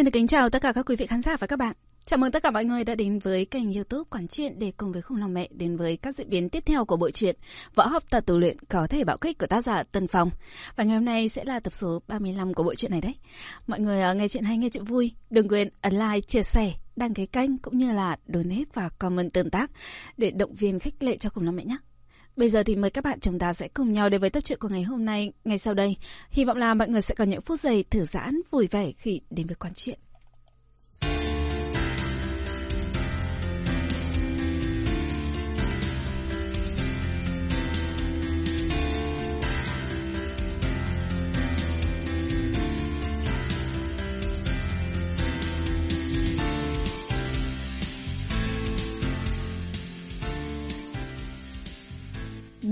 Xin được kính chào tất cả các quý vị khán giả và các bạn. Chào mừng tất cả mọi người đã đến với kênh youtube Quản truyện để cùng với Khung Lòng Mẹ đến với các diễn biến tiếp theo của bộ truyện Võ học tập tù luyện có thể bạo kích của tác giả Tân Phong. Và ngày hôm nay sẽ là tập số 35 của bộ truyện này đấy. Mọi người ờ, nghe chuyện hay nghe chuyện vui, đừng quên ấn like, chia sẻ, đăng ký kênh cũng như là donate và comment tương tác để động viên khích lệ cho Khung Lòng Mẹ nhé. Bây giờ thì mời các bạn chúng ta sẽ cùng nhau đến với tập truyện của ngày hôm nay ngay sau đây. Hy vọng là mọi người sẽ có những phút giây thư giãn, vui vẻ khi đến với quán chuyện.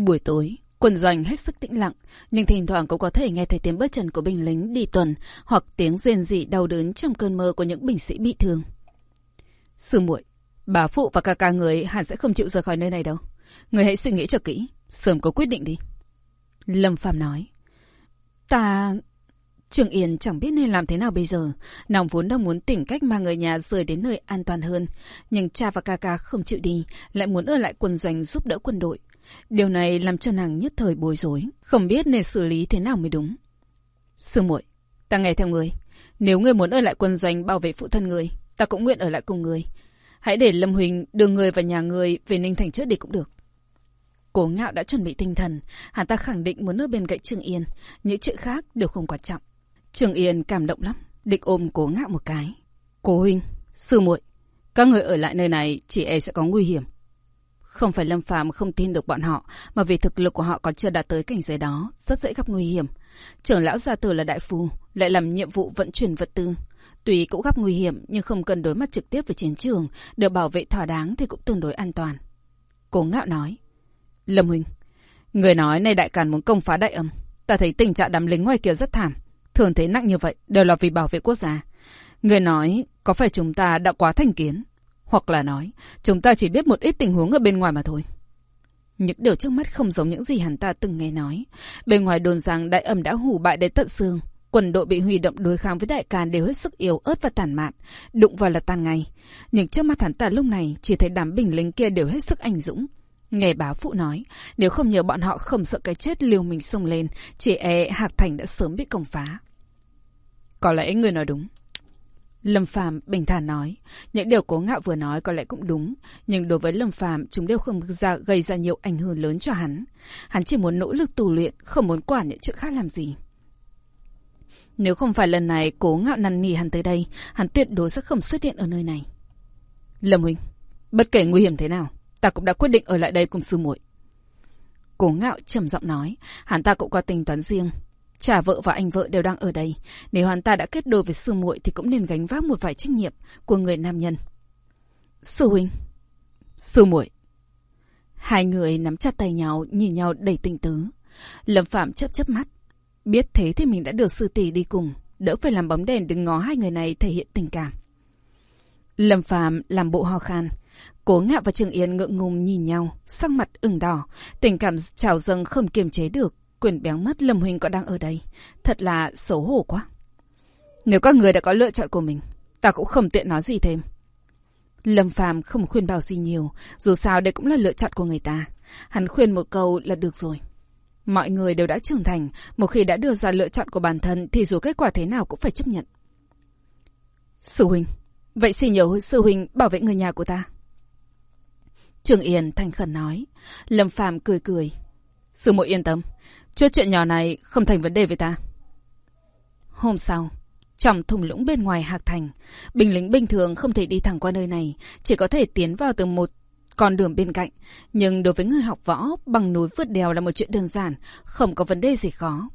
Buổi tối, quân doanh hết sức tĩnh lặng, nhưng thỉnh thoảng cũng có thể nghe thấy tiếng bước chân của binh lính đi tuần hoặc tiếng rên rỉ đau đớn trong cơn mơ của những binh sĩ bị thương. Sư muội, bà phụ và cả ca người hẳn sẽ không chịu rời khỏi nơi này đâu. Người hãy suy nghĩ cho kỹ, sớm có quyết định đi. Lâm Phàm nói. Ta... Trường Yên chẳng biết nên làm thế nào bây giờ. Nàng vốn đang muốn tìm cách mang người nhà rời đến nơi an toàn hơn. Nhưng cha và ca ca không chịu đi, lại muốn ở lại quân doanh giúp đỡ quân đội. Điều này làm cho nàng nhất thời bối rối, không biết nên xử lý thế nào mới đúng. Sư muội, ta nghe theo người. Nếu người muốn ở lại quân doanh bảo vệ phụ thân người, ta cũng nguyện ở lại cùng người. Hãy để Lâm Huỳnh đưa người và nhà người về Ninh Thành trước đi cũng được. Cố ngạo đã chuẩn bị tinh thần, hắn ta khẳng định muốn ở bên cạnh Trương Yên, những chuyện khác đều không quan trọng. Trương Yên cảm động lắm, định ôm cố ngạo một cái. Cố huynh, sư muội, các người ở lại nơi này chỉ e sẽ có nguy hiểm. Không phải Lâm Phàm không tin được bọn họ, mà vì thực lực của họ còn chưa đạt tới cảnh giới đó, rất dễ gặp nguy hiểm. Trưởng lão gia tử là đại phu, lại làm nhiệm vụ vận chuyển vật tư. Tuy cũng gặp nguy hiểm, nhưng không cần đối mặt trực tiếp với chiến trường, được bảo vệ thỏa đáng thì cũng tương đối an toàn. Cố ngạo nói. Lâm Huynh, người nói nay đại càn muốn công phá đại âm. Ta thấy tình trạng đám lính ngoài kia rất thảm. Thường thế nặng như vậy đều là vì bảo vệ quốc gia. Người nói, có phải chúng ta đã quá thành kiến? Hoặc là nói, chúng ta chỉ biết một ít tình huống ở bên ngoài mà thôi. Những điều trước mắt không giống những gì hắn ta từng nghe nói. Bên ngoài đồn rằng đại ẩm đã hủ bại đến tận xương. Quân đội bị huy động đối kháng với đại càn đều hết sức yếu ớt và tàn mạn. Đụng vào là tan ngay. Nhưng trước mắt hắn ta lúc này chỉ thấy đám bình lính kia đều hết sức anh dũng. Nghe báo phụ nói, nếu không nhờ bọn họ không sợ cái chết liều mình xông lên, chỉ e Hạc Thành đã sớm bị công phá. Có lẽ người nói đúng. Lâm Phàm bình thản nói, những điều Cố Ngạo vừa nói có lẽ cũng đúng, nhưng đối với Lâm Phàm chúng đều không ra gây ra nhiều ảnh hưởng lớn cho hắn. Hắn chỉ muốn nỗ lực tù luyện, không muốn quản những chuyện khác làm gì. Nếu không phải lần này Cố Ngạo năn nỉ hắn tới đây, hắn tuyệt đối sẽ không xuất hiện ở nơi này. Lâm huynh, bất kể nguy hiểm thế nào, ta cũng đã quyết định ở lại đây cùng sư muội. Cố Ngạo trầm giọng nói, hắn ta cũng có tính toán riêng, Cha vợ và anh vợ đều đang ở đây. Nếu hắn ta đã kết đôi với sư muội thì cũng nên gánh vác một vài trách nhiệm của người nam nhân. Sư huynh. Sư muội. Hai người nắm chặt tay nhau, nhìn nhau đầy tình tứ. Lâm Phạm chấp chấp mắt. Biết thế thì mình đã được sư tỷ đi cùng. Đỡ phải làm bóng đèn đừng ngó hai người này thể hiện tình cảm. Lâm Phạm làm bộ ho khan. Cố ngạo và Trường Yên ngượng ngùng nhìn nhau, sắc mặt ửng đỏ, tình cảm trào dâng không kiềm chế được, Quyền béo mất Lâm Huynh có đang ở đây. Thật là xấu hổ quá. Nếu các người đã có lựa chọn của mình, ta cũng không tiện nói gì thêm. Lâm Phàm không khuyên bảo gì nhiều, dù sao đây cũng là lựa chọn của người ta. Hắn khuyên một câu là được rồi. Mọi người đều đã trưởng thành, một khi đã đưa ra lựa chọn của bản thân thì dù kết quả thế nào cũng phải chấp nhận. Sư huynh, vậy xin nhờ sư huynh bảo vệ người nhà của ta. Trường Yên thành khẩn nói. Lâm Phàm cười cười. Sư muội yên tâm, Chút chuyện nhỏ này không thành vấn đề với ta. Hôm sau, trong thùng lũng bên ngoài Hạc Thành, binh lính bình thường không thể đi thẳng qua nơi này, chỉ có thể tiến vào từ một con đường bên cạnh. Nhưng đối với người học võ, bằng núi vượt đèo là một chuyện đơn giản, không có vấn đề gì khó.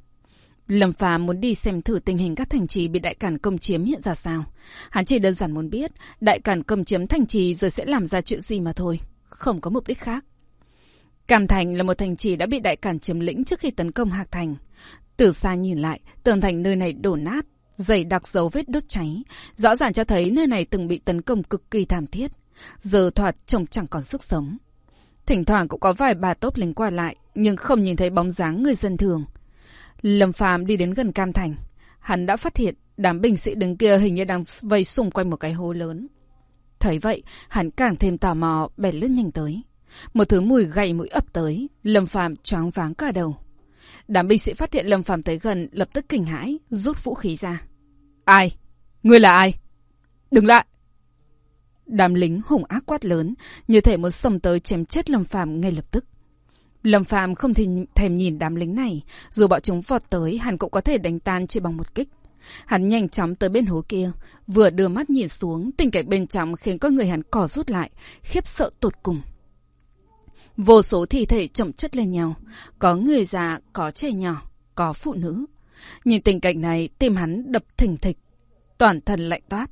Lâm Phàm muốn đi xem thử tình hình các thành trì bị đại cản công chiếm hiện ra sao. Hắn chỉ đơn giản muốn biết đại cản công chiếm thành trì rồi sẽ làm ra chuyện gì mà thôi, không có mục đích khác. Cam Thành là một thành trì đã bị đại cản chiếm lĩnh trước khi tấn công Hạc Thành. Từ xa nhìn lại, tường thành nơi này đổ nát, dày đặc dấu vết đốt cháy, rõ ràng cho thấy nơi này từng bị tấn công cực kỳ thảm thiết. Giờ thoạt trông chẳng còn sức sống. Thỉnh thoảng cũng có vài bà tốt lính qua lại, nhưng không nhìn thấy bóng dáng người dân thường. Lâm Phàm đi đến gần Cam Thành. Hắn đã phát hiện Đám binh sĩ đứng kia hình như đang vây xung quanh một cái hố lớn. Thấy vậy, hắn càng thêm tò mò, bèn lướt nhanh tới. Một thứ mùi gậy mũi ập tới, Lâm Phàm choáng váng cả đầu. Đám binh sĩ phát hiện Lâm Phàm tới gần, lập tức kinh hãi, rút vũ khí ra. Ai? Ngươi là ai? Đừng lại! Đám lính hùng ác quát lớn, như thể muốn xông tới chém chết Lâm Phàm ngay lập tức. Lâm Phàm không thể thèm nhìn đám lính này, dù bọn chúng vọt tới, hắn cũng có thể đánh tan chỉ bằng một kích. Hắn nhanh chóng tới bên hố kia, vừa đưa mắt nhìn xuống, tình cảnh bên trong khiến con người hắn cỏ rút lại, khiếp sợ tột cùng. Vô số thi thể chồng chất lên nhau, có người già, có trẻ nhỏ, có phụ nữ. Nhìn tình cảnh này, tim hắn đập thình thịch, toàn thân lạnh toát.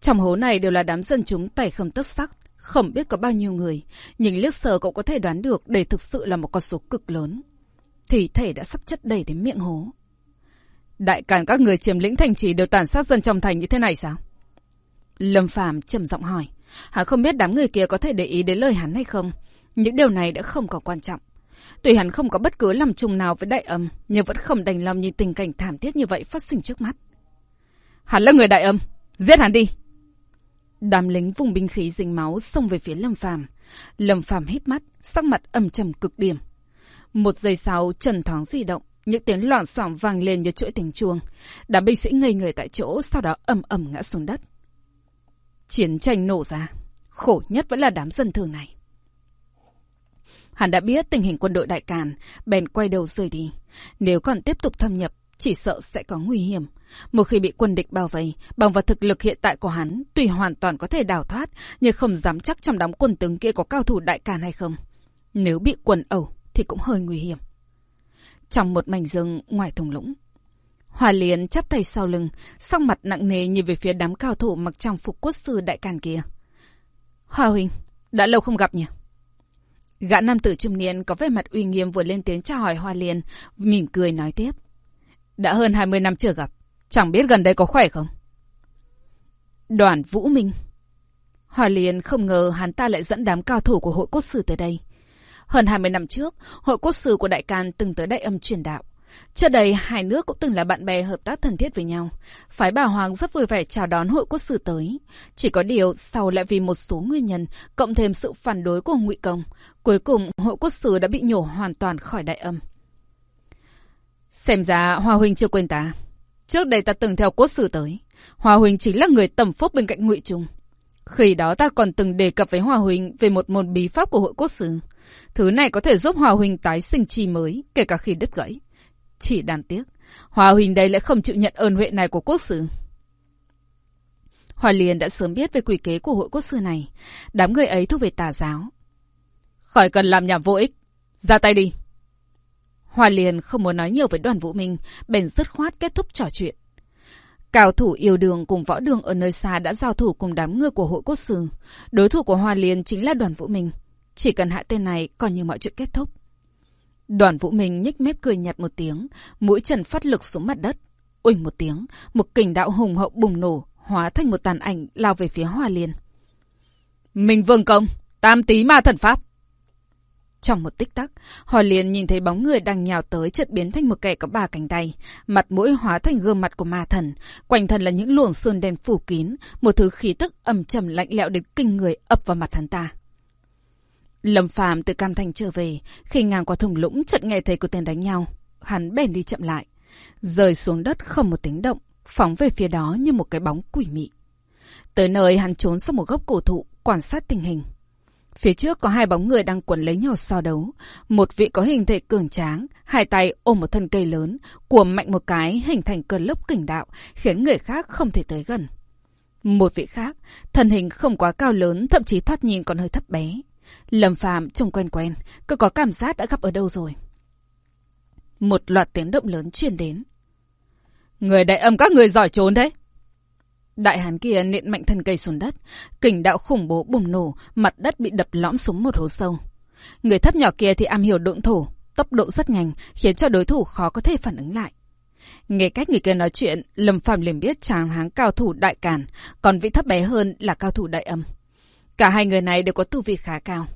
Trong hố này đều là đám dân chúng tay không tất sắc, không biết có bao nhiêu người, nhưng liếc sờ cậu có thể đoán được để thực sự là một con số cực lớn. thi thể đã sắp chất đầy đến miệng hố. Đại càn các người chiếm lĩnh thành trì đều tàn sát dân trong thành như thế này sao? Lâm Phàm trầm giọng hỏi. Hắn không biết đám người kia có thể để ý đến lời hắn hay không. Những điều này đã không còn quan trọng. Tuy hắn không có bất cứ làm chung nào với đại âm, nhưng vẫn không đành lòng nhìn tình cảnh thảm thiết như vậy phát sinh trước mắt. Hắn là người đại âm, giết hắn đi. Đám lính vùng binh khí dính máu xông về phía Lâm Phàm. Lâm Phàm hít mắt, sắc mặt âm trầm cực điểm. Một giây sau, trần thoáng di động, những tiếng loạn xoảng vang lên như chuỗi tình chuông. Đám binh sĩ ngây người tại chỗ, sau đó ầm ầm ngã xuống đất. Chiến tranh nổ ra, khổ nhất vẫn là đám dân thường này. Hắn đã biết tình hình quân đội đại càn, bèn quay đầu rời đi. Nếu còn tiếp tục thâm nhập, chỉ sợ sẽ có nguy hiểm. Một khi bị quân địch bao vây, bằng vào thực lực hiện tại của hắn, tuy hoàn toàn có thể đào thoát, nhưng không dám chắc trong đám quân tướng kia có cao thủ đại càn hay không. Nếu bị quần ẩu, thì cũng hơi nguy hiểm. Trong một mảnh rừng ngoài thùng lũng, Hòa liền chắp tay sau lưng, sắc mặt nặng nề nhìn về phía đám cao thủ mặc trang phục quốc sư đại càn kia. Hòa huynh, đã lâu không gặp nhỉ? Gã nam tử trung niên có vẻ mặt uy nghiêm vừa lên tiếng chào hỏi Hoa Liên, mỉm cười nói tiếp. Đã hơn 20 năm chưa gặp, chẳng biết gần đây có khỏe không? Đoàn Vũ Minh Hoa Liên không ngờ hắn ta lại dẫn đám cao thủ của hội cốt sư tới đây. Hơn 20 năm trước, hội cốt sư của Đại Càn từng tới đại âm truyền đạo. Trước đây, hai nước cũng từng là bạn bè hợp tác thân thiết với nhau. Phái bà Hoàng rất vui vẻ chào đón hội quốc sử tới. Chỉ có điều, sau lại vì một số nguyên nhân, cộng thêm sự phản đối của ngụy Công, cuối cùng hội quốc sử đã bị nhổ hoàn toàn khỏi đại âm. Xem ra hòa Huynh chưa quên ta. Trước đây ta từng theo quốc sử tới. hòa Huynh chính là người tầm phúc bên cạnh ngụy Trung. Khi đó ta còn từng đề cập với hòa Huynh về một môn bí pháp của hội quốc sử. Thứ này có thể giúp hòa Huynh tái sinh chi mới, kể cả khi đứt gãy. Chỉ đáng tiếc, Hòa Huỳnh đây lại không chịu nhận ơn huệ này của quốc sư. Hòa Liên đã sớm biết về quỷ kế của hội quốc sư này. Đám người ấy thuộc về tà giáo. Khỏi cần làm nhảm vô ích. Ra tay đi. Hòa Liên không muốn nói nhiều với đoàn vũ minh, bèn dứt khoát kết thúc trò chuyện. Cao thủ yêu đường cùng võ đường ở nơi xa đã giao thủ cùng đám người của hội quốc sư. Đối thủ của Hoa Liên chính là đoàn vũ minh. Chỉ cần hạ tên này coi như mọi chuyện kết thúc. Đoàn Vũ Minh nhếch mép cười nhạt một tiếng, mũi trần phát lực xuống mặt đất. Uỳnh một tiếng, một kình đạo hùng hậu bùng nổ, hóa thành một tàn ảnh lao về phía Hoa Liên. Minh Vương Công, tam tí ma thần pháp. Trong một tích tắc, Hoa Liên nhìn thấy bóng người đang nhào tới chợt biến thành một kẻ có ba cánh tay, mặt mũi hóa thành gương mặt của ma thần, quanh thân là những luồng sơn đen phủ kín, một thứ khí tức âm trầm lạnh lẽo đến kinh người ập vào mặt hắn ta. Lâm Phàm từ Cam Thành trở về, khi ngang qua thùng lũng chợt nghe thấy có tên đánh nhau, hắn bèn đi chậm lại, rơi xuống đất không một tiếng động, phóng về phía đó như một cái bóng quỷ mị. Tới nơi hắn trốn sau một gốc cổ thụ, quan sát tình hình. Phía trước có hai bóng người đang quấn lấy nhau so đấu. Một vị có hình thể cường tráng, hai tay ôm một thân cây lớn, của mạnh một cái hình thành cơn lốc kình đạo, khiến người khác không thể tới gần. Một vị khác, thân hình không quá cao lớn, thậm chí thoát nhìn còn hơi thấp bé. Lâm Phàm trông quen quen, cứ có cảm giác đã gặp ở đâu rồi. Một loạt tiếng động lớn truyền đến. Người đại âm các người giỏi trốn đấy. Đại hán kia nện mạnh thân cây xuống đất, kình đạo khủng bố bùng nổ, mặt đất bị đập lõm xuống một hố sâu. Người thấp nhỏ kia thì am hiểu độn thổ, tốc độ rất nhanh, khiến cho đối thủ khó có thể phản ứng lại. Nghe cách người kia nói chuyện, Lâm Phàm liền biết chàng háng cao thủ đại càn, còn vị thấp bé hơn là cao thủ đại âm. Cả hai người này đều có tu vi khá cao.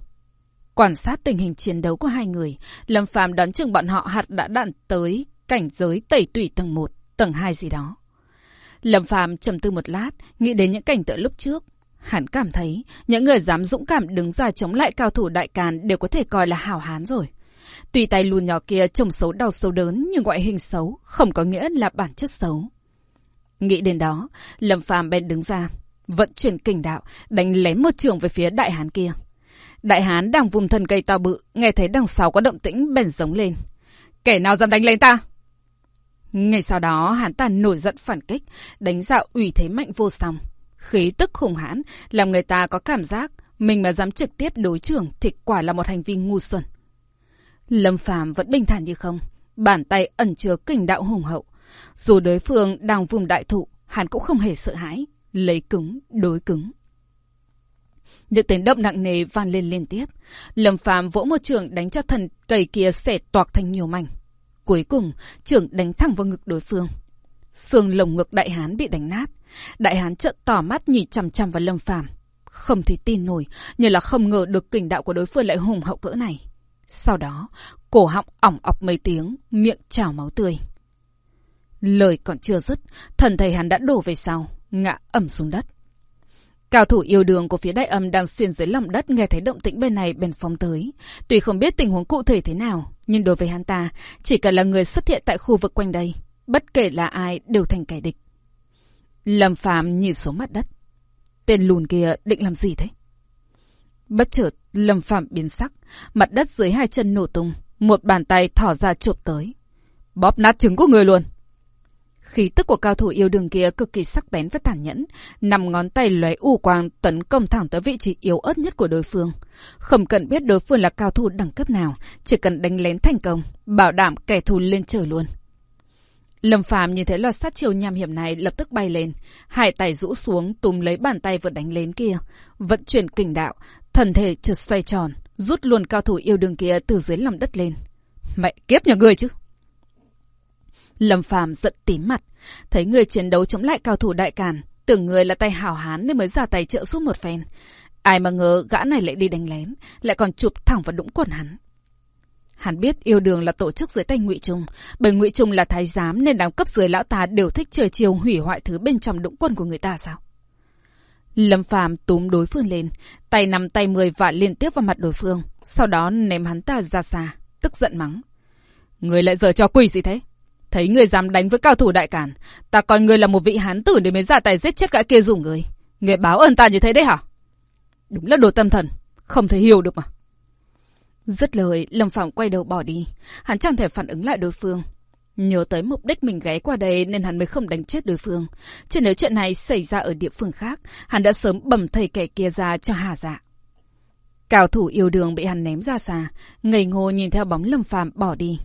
Quan sát tình hình chiến đấu của hai người, Lâm Phàm đoán chừng bọn họ hạt đã đạn tới cảnh giới tẩy tủy tầng 1, tầng 2 gì đó. Lâm Phàm trầm tư một lát, nghĩ đến những cảnh tượng lúc trước. Hắn cảm thấy, những người dám dũng cảm đứng ra chống lại cao thủ đại càn đều có thể coi là hào hán rồi. Tuy tay lùn nhỏ kia trông xấu đau xấu đớn nhưng ngoại hình xấu không có nghĩa là bản chất xấu. Nghĩ đến đó, Lâm Phàm bèn đứng ra, vận chuyển kình đạo, đánh lén một trường về phía đại hán kia. Đại hán đang vùng thân cây to bự, nghe thấy đằng sau có động tĩnh bèn giống lên. Kẻ nào dám đánh lên ta? Ngay sau đó, hắn ta nổi giận phản kích, đánh ra ủy thế mạnh vô song. Khí tức hùng hãn, làm người ta có cảm giác mình mà dám trực tiếp đối trưởng thì quả là một hành vi ngu xuẩn. Lâm Phàm vẫn bình thản như không, bàn tay ẩn chứa kình đạo hùng hậu. Dù đối phương đang vùng đại thụ, hắn cũng không hề sợ hãi, lấy cứng đối cứng. Những tiếng động nặng nề vang lên liên tiếp. Lâm Phàm vỗ một trường đánh cho thần cầy kia xẻ toạc thành nhiều mảnh. Cuối cùng, trưởng đánh thẳng vào ngực đối phương. Xương lồng ngực đại hán bị đánh nát. Đại hán trợn tỏ mắt nhìn chằm chằm vào Lâm Phàm, không thể tin nổi, như là không ngờ được kình đạo của đối phương lại hùng hậu cỡ này. Sau đó, cổ họng ỏng ọc mấy tiếng, miệng trào máu tươi. Lời còn chưa dứt, thần thầy hắn đã đổ về sau, ngã ẩm xuống đất. Cao thủ yêu đường của phía đại âm đang xuyên dưới lòng đất nghe thấy động tĩnh bên này bèn phóng tới. Tuy không biết tình huống cụ thể thế nào, nhưng đối với hắn ta, chỉ cần là người xuất hiện tại khu vực quanh đây, bất kể là ai đều thành kẻ địch. Lâm Phàm nhìn xuống mặt đất. Tên lùn kia định làm gì thế? Bất chợt, Lâm Phàm biến sắc, mặt đất dưới hai chân nổ tung, một bàn tay thỏ ra chụp tới. Bóp nát trứng của người luôn. Khí tức của cao thủ yêu đường kia cực kỳ sắc bén và tàn nhẫn, nằm ngón tay lóe u quang tấn công thẳng tới vị trí yếu ớt nhất của đối phương. Không cần biết đối phương là cao thủ đẳng cấp nào, chỉ cần đánh lén thành công, bảo đảm kẻ thù lên trời luôn. Lâm Phàm nhìn thấy loạt sát chiều nham hiểm này lập tức bay lên, hai tay rũ xuống túm lấy bàn tay vừa đánh lên kia, vận chuyển kình đạo, thần thể chợt xoay tròn, rút luôn cao thủ yêu đường kia từ dưới lòng đất lên. Mẹ kiếp nhà người chứ! Lâm Phàm giận tím mặt, thấy người chiến đấu chống lại cao thủ đại càn, tưởng người là tay hảo hán nên mới ra tay trợ giúp một phen. Ai mà ngờ gã này lại đi đánh lén, lại còn chụp thẳng vào đũng quần hắn. Hắn biết yêu đường là tổ chức dưới tay ngụy Trung, bởi ngụy Trung là thái giám nên đám cấp dưới lão ta đều thích trời chiều hủy hoại thứ bên trong đũng quân của người ta sao? Lâm Phàm túm đối phương lên, tay nắm tay mười vạ liên tiếp vào mặt đối phương, sau đó ném hắn ta ra xa, tức giận mắng. Người lại giờ cho quỷ gì thế? Thấy người dám đánh với cao thủ đại cản, ta coi người là một vị hán tử để mới ra tay giết chết gã kia dùng người. Người báo ơn ta như thế đấy hả? Đúng là đồ tâm thần, không thể hiểu được mà. Dứt lời, Lâm Phạm quay đầu bỏ đi. Hắn chẳng thể phản ứng lại đối phương. Nhớ tới mục đích mình ghé qua đây nên hắn mới không đánh chết đối phương. Chứ nếu chuyện này xảy ra ở địa phương khác, hắn đã sớm bầm thầy kẻ kia ra cho hà dạ. Cao thủ yêu đường bị hắn ném ra xa, ngây ngô nhìn theo bóng Lâm Phạm bỏ đi.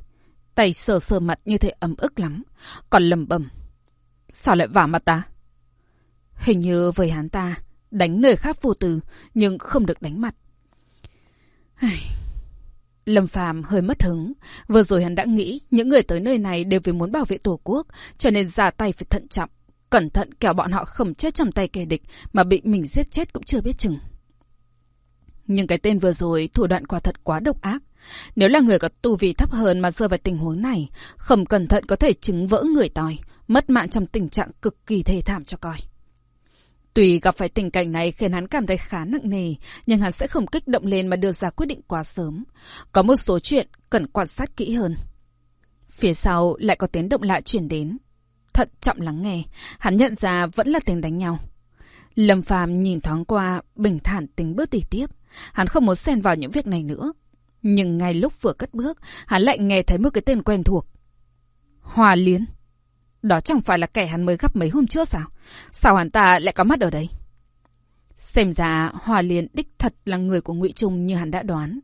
Tay sờ sờ mặt như thế ấm ức lắm, còn lầm bầm. Sao lại vả mặt ta? Hình như với hắn ta, đánh nơi khác vô từ, nhưng không được đánh mặt. Lâm Phàm hơi mất hứng. Vừa rồi hắn đã nghĩ những người tới nơi này đều vì muốn bảo vệ tổ quốc, cho nên ra tay phải thận trọng. Cẩn thận kẻo bọn họ không chết trong tay kẻ địch mà bị mình giết chết cũng chưa biết chừng. Nhưng cái tên vừa rồi thủ đoạn quả thật quá độc ác. Nếu là người có tu vi thấp hơn mà rơi vào tình huống này, không cẩn thận có thể chứng vỡ người tòi, mất mạng trong tình trạng cực kỳ thê thảm cho coi. Tùy gặp phải tình cảnh này khiến hắn cảm thấy khá nặng nề, nhưng hắn sẽ không kích động lên mà đưa ra quyết định quá sớm. Có một số chuyện cần quan sát kỹ hơn. Phía sau lại có tiếng động lạ chuyển đến. Thận trọng lắng nghe, hắn nhận ra vẫn là tiếng đánh nhau. Lâm Phàm nhìn thoáng qua, bình thản tính bước đi tiếp. Hắn không muốn xen vào những việc này nữa. Nhưng ngay lúc vừa cất bước, hắn lại nghe thấy một cái tên quen thuộc. Hòa Liên. Đó chẳng phải là kẻ hắn mới gặp mấy hôm trước sao? Sao hắn ta lại có mắt ở đây? Xem ra Hòa Liên đích thật là người của Ngụy Trung như hắn đã đoán.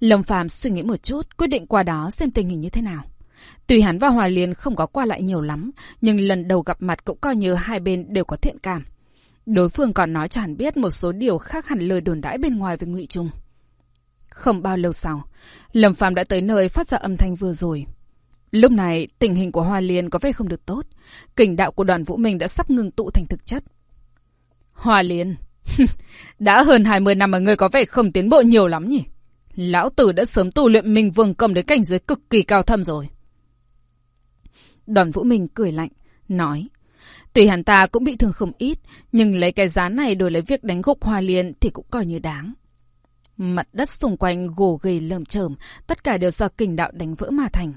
Lâm Phàm suy nghĩ một chút, quyết định qua đó xem tình hình như thế nào. Tuy hắn và Hòa Liên không có qua lại nhiều lắm, nhưng lần đầu gặp mặt cũng coi như hai bên đều có thiện cảm. Đối phương còn nói cho hắn biết một số điều khác hẳn lời đồn đãi bên ngoài về Ngụy Trung. Không bao lâu sau, Lâm Phàm đã tới nơi phát ra âm thanh vừa rồi. Lúc này, tình hình của Hoa Liên có vẻ không được tốt. Kình đạo của đoàn Vũ Minh đã sắp ngừng tụ thành thực chất. Hoa Liên, đã hơn 20 năm mà ngươi có vẻ không tiến bộ nhiều lắm nhỉ? Lão tử đã sớm tu luyện Minh Vương cầm đến cảnh giới cực kỳ cao thâm rồi. Đoàn Vũ Minh cười lạnh, nói. Tùy hắn ta cũng bị thương không ít, nhưng lấy cái giá này đổi lấy việc đánh gục Hoa Liên thì cũng coi như đáng. Mặt đất xung quanh gồ ghề lởm chởm, tất cả đều do kình đạo đánh vỡ mà thành.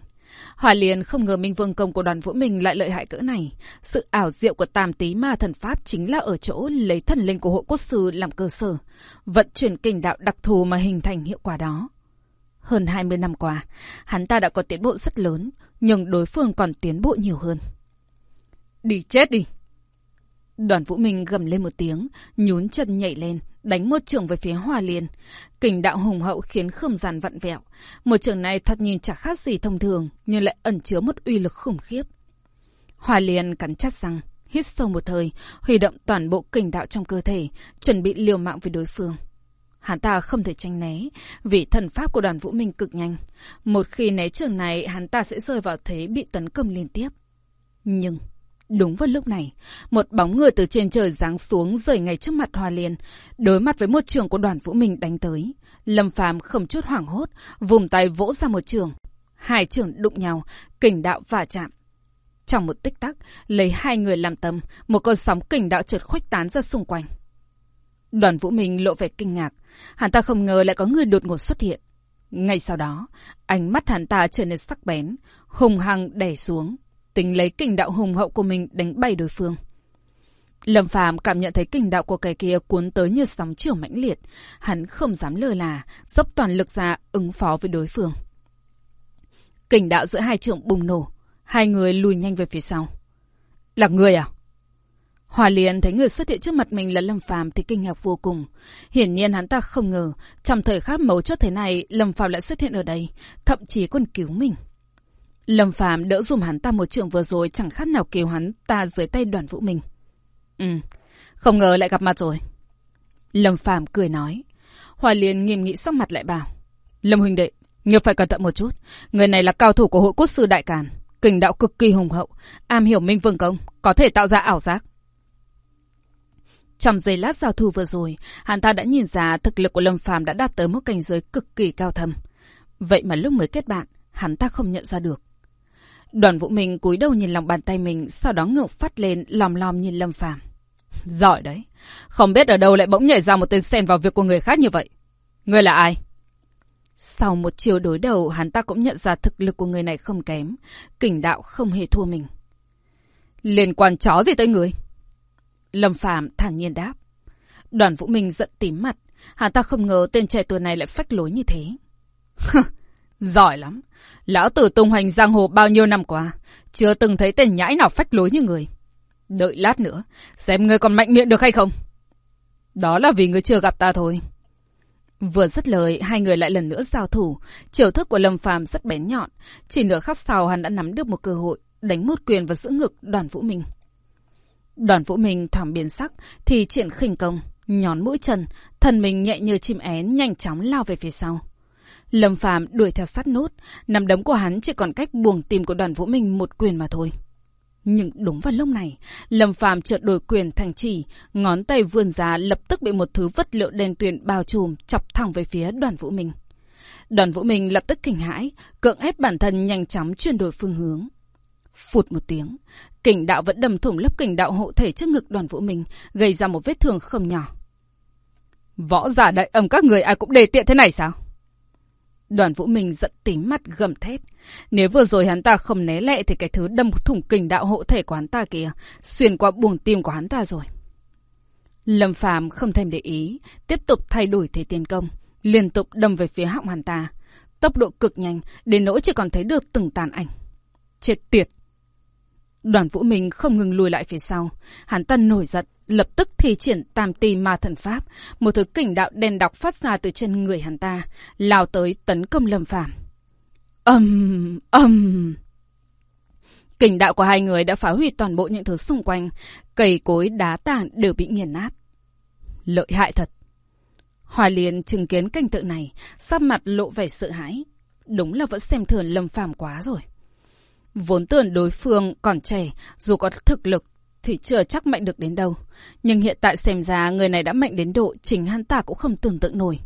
Hòa Liên không ngờ Minh Vương Công của đoàn vũ mình lại lợi hại cỡ này. Sự ảo diệu của tam tí ma thần Pháp chính là ở chỗ lấy thần linh của hội quốc sư làm cơ sở. Vận chuyển kình đạo đặc thù mà hình thành hiệu quả đó. Hơn 20 năm qua, hắn ta đã có tiến bộ rất lớn, nhưng đối phương còn tiến bộ nhiều hơn. Đi chết đi! Đoàn Vũ Minh gầm lên một tiếng, nhún chân nhảy lên, đánh một trường về phía Hoa Liên. Kình đạo hùng hậu khiến khương giàn vặn vẹo. Một trường này thật nhìn chẳng khác gì thông thường, nhưng lại ẩn chứa một uy lực khủng khiếp. Hoa Liên cắn chặt răng, hít sâu một hơi, huy động toàn bộ kình đạo trong cơ thể, chuẩn bị liều mạng với đối phương. Hắn ta không thể tranh né, vì thần pháp của đoàn Vũ Minh cực nhanh. Một khi né trường này, hắn ta sẽ rơi vào thế bị tấn công liên tiếp. Nhưng... Đúng vào lúc này, một bóng người từ trên trời giáng xuống rời ngay trước mặt Hoa Liên, đối mặt với một trường của đoàn vũ minh đánh tới. Lâm Phàm không chút hoảng hốt, vùng tay vỗ ra một trường. Hai trường đụng nhau, kình đạo va chạm. Trong một tích tắc, lấy hai người làm tâm, một con sóng kình đạo trượt khuếch tán ra xung quanh. Đoàn vũ minh lộ vẻ kinh ngạc, hắn ta không ngờ lại có người đột ngột xuất hiện. Ngay sau đó, ánh mắt hắn ta trở nên sắc bén, hùng hăng đè xuống, tính lấy kình đạo hùng hậu của mình đánh bay đối phương. Lâm Phàm cảm nhận thấy kình đạo của kẻ kia cuốn tới như sóng chiều mãnh liệt, hắn không dám lơ là, dốc toàn lực ra ứng phó với đối phương. Kình đạo giữa hai trường bùng nổ, hai người lùi nhanh về phía sau. Là người à? Hòa Liên thấy người xuất hiện trước mặt mình là Lâm Phàm thì kinh ngạc vô cùng. Hiển nhiên hắn ta không ngờ, trong thời khắc mấu chốt thế này, Lâm Phàm lại xuất hiện ở đây, thậm chí còn cứu mình. Lâm Phàm đỡ dùm hắn ta một trường vừa rồi chẳng khác nào kêu hắn ta dưới tay đoàn vũ mình. Ừ, không ngờ lại gặp mặt rồi. Lâm Phàm cười nói. Hoa Liên nghiêm nghị sắc mặt lại bảo. Lâm huynh đệ, ngươi phải cẩn thận một chút. Người này là cao thủ của hội quốc sư Đại Càn. Kình đạo cực kỳ hùng hậu. Am hiểu minh vương công. Có thể tạo ra ảo giác. Trong giây lát giao thủ vừa rồi, hắn ta đã nhìn ra thực lực của Lâm Phàm đã đạt tới một cảnh giới cực kỳ cao thâm. Vậy mà lúc mới kết bạn, hắn ta không nhận ra được. Đoàn Vũ Minh cúi đầu nhìn lòng bàn tay mình, sau đó ngược phát lên, lòm lòm nhìn Lâm Phàm. Giỏi đấy. Không biết ở đâu lại bỗng nhảy ra một tên xen vào việc của người khác như vậy. Ngươi là ai? Sau một chiều đối đầu, hắn ta cũng nhận ra thực lực của người này không kém. Kình đạo không hề thua mình. Liên quan chó gì tới người? Lâm Phàm thản nhiên đáp. Đoàn Vũ Minh giận tím mặt. Hắn ta không ngờ tên trẻ tuổi này lại phách lối như thế. Giỏi lắm. Lão tử tung hoành giang hồ bao nhiêu năm qua, chưa từng thấy tên nhãi nào phách lối như người. Đợi lát nữa, xem ngươi còn mạnh miệng được hay không. Đó là vì ngươi chưa gặp ta thôi. Vừa dứt lời, hai người lại lần nữa giao thủ. Chiều thức của Lâm Phàm rất bén nhọn. Chỉ nửa khắc sau hắn đã nắm được một cơ hội, đánh một quyền vào giữa ngực đoàn vũ minh. Đoàn vũ minh thoảng biến sắc, thì triển khinh công, nhón mũi chân, thân mình nhẹ như chim én nhanh chóng lao về phía sau. Lâm Phàm đuổi theo sát nốt, nằm đấm của hắn chỉ còn cách buồng tim của đoàn vũ minh một quyền mà thôi. Nhưng đúng vào lúc này, Lâm Phàm chợt đổi quyền thành chỉ, ngón tay vươn ra lập tức bị một thứ vật liệu đen tuyền bao trùm chọc thẳng về phía đoàn vũ minh. Đoàn vũ minh lập tức kinh hãi, cưỡng ép bản thân nhanh chóng chuyển đổi phương hướng. Phụt một tiếng, kình đạo vẫn đầm thủng lớp kình đạo hộ thể trước ngực đoàn vũ minh, gây ra một vết thương không nhỏ. Võ giả đại âm các người ai cũng đề tiện thế này sao? Đoàn Vũ Minh giận tím mặt gầm thét. Nếu vừa rồi hắn ta không né lẹ thì cái thứ đâm thủng kình đạo hộ thể của hắn ta kìa, xuyên qua buồng tim của hắn ta rồi. Lâm Phàm không thèm để ý, tiếp tục thay đổi thế tiến công, liên tục đâm về phía họng hắn ta. Tốc độ cực nhanh, đến nỗi chỉ còn thấy được từng tàn ảnh. Chết tiệt! Đoàn Vũ Minh không ngừng lùi lại phía sau. Hắn ta nổi giận, lập tức thi triển tam ti ma thần pháp, một thứ kình đạo đen đọc phát ra từ chân người hắn ta, lao tới tấn công Lâm Phàm. Âm, âm. Kình đạo của hai người đã phá hủy toàn bộ những thứ xung quanh, cây cối đá tảng đều bị nghiền nát. Lợi hại thật. Hòa Liên chứng kiến cảnh tượng này, sắc mặt lộ vẻ sợ hãi. Đúng là vẫn xem thường Lâm Phàm quá rồi. Vốn tưởng đối phương còn trẻ, dù có thực lực thì chưa chắc mạnh được đến đâu. Nhưng hiện tại xem ra người này đã mạnh đến độ chính hắn ta cũng không tưởng tượng nổi.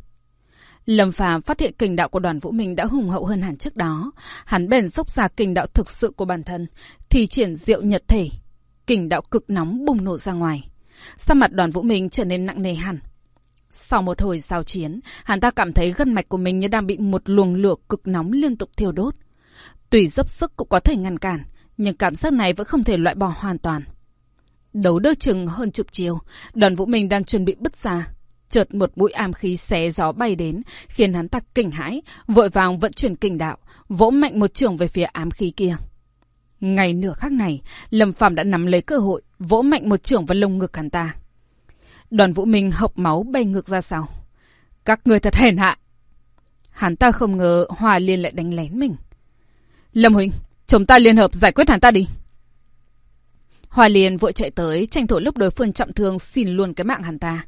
Lâm Phàm phát hiện kình đạo của đoàn Vũ Minh đã hùng hậu hơn hẳn trước đó. Hắn bèn dốc ra kình đạo thực sự của bản thân, thì triển diệu nhật thể. kình đạo cực nóng bùng nổ ra ngoài. Sắc mặt đoàn vũ minh trở nên nặng nề hẳn. Sau một hồi giao chiến, hắn ta cảm thấy gân mạch của mình như đang bị một luồng lửa cực nóng liên tục thiêu đốt. Tùy dốc sức cũng có thể ngăn cản, nhưng cảm giác này vẫn không thể loại bỏ hoàn toàn. Đấu đỡ chừng hơn chục chiều, đoàn vũ minh đang chuẩn bị bứt ra. Chợt một mũi am khí xé gió bay đến, khiến hắn ta kinh hãi, vội vàng vận chuyển kinh đạo, vỗ mạnh một trường về phía ám khí kia. Ngày nửa khắc này, Lâm Phàm đã nắm lấy cơ hội, vỗ mạnh một trường vào lông ngực hắn ta. Đoàn Vũ Minh hộc máu bay ngược ra sau. Các người thật hèn hạ. Hắn ta không ngờ Hòa Liên lại đánh lén mình. Lâm Huynh, chúng ta liên hợp giải quyết hắn ta đi. Hoa Liên vội chạy tới, tranh thủ lúc đối phương trọng thương xin luôn cái mạng hắn ta.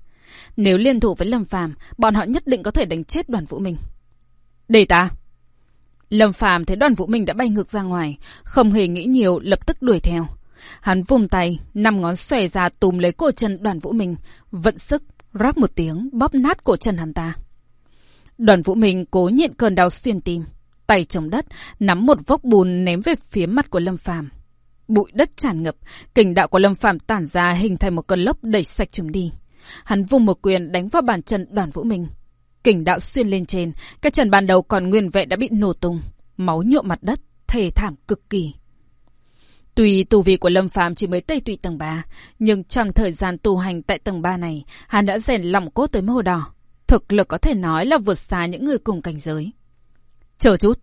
Nếu liên thủ với Lâm Phàm, bọn họ nhất định có thể đánh chết đoàn Vũ Minh. Để ta. Lâm Phàm thấy đoàn Vũ Minh đã bay ngược ra ngoài, không hề nghĩ nhiều lập tức đuổi theo. Hắn vùng tay, năm ngón xòe ra túm lấy cổ chân đoàn Vũ Minh, vận sức, ráp một tiếng, bóp nát cổ chân hắn ta. Đoàn Vũ Minh cố nhịn cơn đau xuyên tim, tay chống đất, nắm một vốc bùn ném về phía mặt của Lâm Phàm. Bụi đất tràn ngập, kình đạo của Lâm Phạm tản ra hình thành một cơn lốc đẩy sạch chúng đi. Hắn vùng một quyền đánh vào bàn chân đoàn Vũ Minh. Kình đạo xuyên lên trên, cái chân ban đầu còn nguyên vẹn đã bị nổ tung, máu nhuộm mặt đất, thề thảm cực kỳ. Tuy tu vi của Lâm Phàm chỉ mới tây tụy tầng 3, nhưng trong thời gian tu hành tại tầng 3 này, hắn đã rèn lòng cốt tới màu đỏ. Thực lực có thể nói là vượt xa những người cùng cảnh giới. Chờ chút.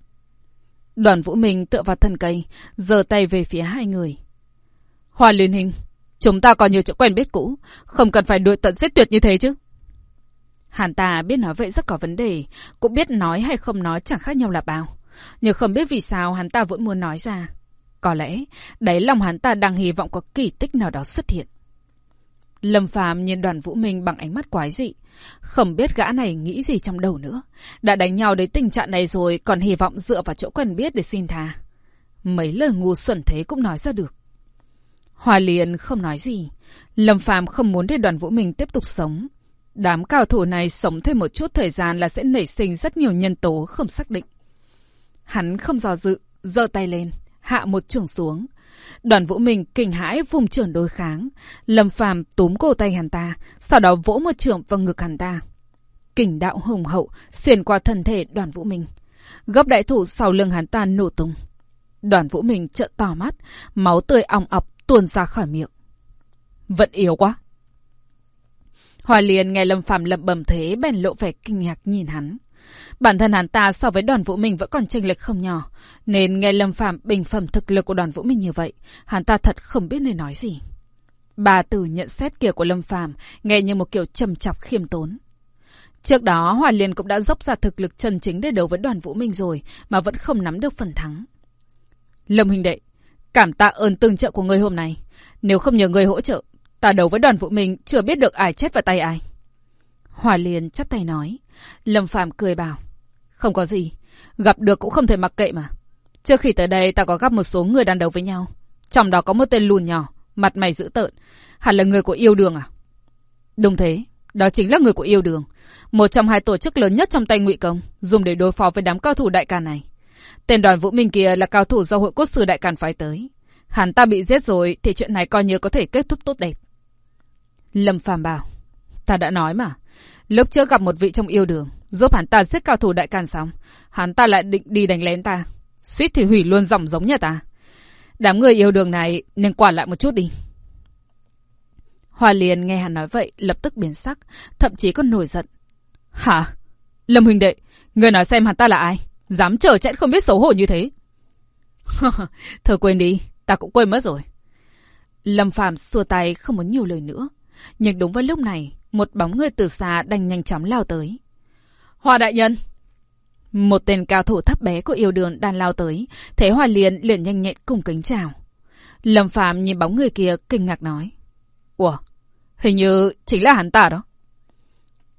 Đoàn Vũ Minh tựa vào thân cây, giơ tay về phía hai người. Hoa Liên Hình, chúng ta còn nhiều chỗ quen biết cũ, không cần phải đuổi tận giết tuyệt như thế chứ. Hàn ta biết nói vậy rất có vấn đề, cũng biết nói hay không nói chẳng khác nhau là bao. Nhưng không biết vì sao hắn ta vẫn muốn nói ra. Có lẽ, đáy lòng hắn ta đang hy vọng có kỳ tích nào đó xuất hiện. Lâm Phàm nhìn đoàn Vũ Minh bằng ánh mắt quái dị. Không biết gã này nghĩ gì trong đầu nữa. Đã đánh nhau đến tình trạng này rồi còn hy vọng dựa vào chỗ quen biết để xin tha. Mấy lời ngu xuẩn thế cũng nói ra được. Hòa liền không nói gì. Lâm Phàm không muốn để đoàn Vũ mình tiếp tục sống. Đám cao thủ này sống thêm một chút thời gian là sẽ nảy sinh rất nhiều nhân tố không xác định. Hắn không dò dự, giơ tay lên, hạ một trường xuống. Đoàn vũ minh kinh hãi vùng trưởng đối kháng. Lâm phàm túm cổ tay hắn ta, sau đó vỗ một trưởng vào ngực hắn ta. Kình đạo hùng hậu xuyên qua thân thể đoàn vũ minh. Gấp đại thủ sau lưng hắn ta nổ tung. Đoàn vũ minh trợn to mắt, máu tươi ong ọc tuôn ra khỏi miệng. Vẫn yếu quá. hoài liền nghe Lâm Phàm lẩm bẩm thế bèn lộ vẻ kinh ngạc nhìn hắn. Bản thân hắn ta so với đoàn vũ minh vẫn còn chênh lệch không nhỏ, nên nghe Lâm Phạm bình phẩm thực lực của đoàn vũ minh như vậy, hắn ta thật không biết nên nói gì. Bà tử nhận xét kia của Lâm Phạm nghe như một kiểu trầm chọc khiêm tốn. Trước đó Hòa Liên cũng đã dốc ra thực lực chân chính để đấu với đoàn vũ minh rồi mà vẫn không nắm được phần thắng. Lâm huynh đệ, cảm tạ ơn tương trợ của người hôm nay. Nếu không nhờ người hỗ trợ, ta đấu với đoàn vũ minh chưa biết được ai chết vào tay ai. Hòa Liên chắp tay nói. Lâm Phàm cười bảo. Không có gì. Gặp được cũng không thể mặc kệ mà. Trước khi tới đây ta có gặp một số người đàn đấu với nhau. Trong đó có một tên lùn nhỏ. Mặt mày dữ tợn. Hẳn là người của yêu đường à? Đúng thế. Đó chính là người của yêu đường. Một trong hai tổ chức lớn nhất trong tay ngụy công. Dùng để đối phó với đám cao thủ đại càn này. Tên đoàn vũ minh kia là cao thủ do hội cốt sư đại càn phái tới. Hắn ta bị giết rồi thì chuyện này coi như có thể kết thúc tốt đẹp. Lâm Phàm bảo. Ta đã nói mà. Lúc trước gặp một vị trong yêu đường, giúp hắn ta giết cao thủ đại càn xong, hắn ta lại định đi đánh lén ta. Suýt thì hủy luôn dòng giống nhà ta. Đám người yêu đường này nên quản lại một chút đi. Hoa liền nghe hắn nói vậy, lập tức biến sắc, thậm chí còn nổi giận. Hả? Lâm huynh đệ, người nói xem hắn ta là ai? Dám chờ chẽn không biết xấu hổ như thế. Thôi quên đi, ta cũng quên mất rồi. Lâm Phàm xua tay không muốn nhiều lời nữa. Nhưng đúng vào lúc này, một bóng người từ xa đành nhanh chóng lao tới. Hoa đại nhân! Một tên cao thủ thấp bé của yêu đường đang lao tới, thế Hoa liền liền nhanh nhẹn cùng kính chào. Lâm Phạm nhìn bóng người kia kinh ngạc nói. Ủa, hình như chính là hắn ta đó.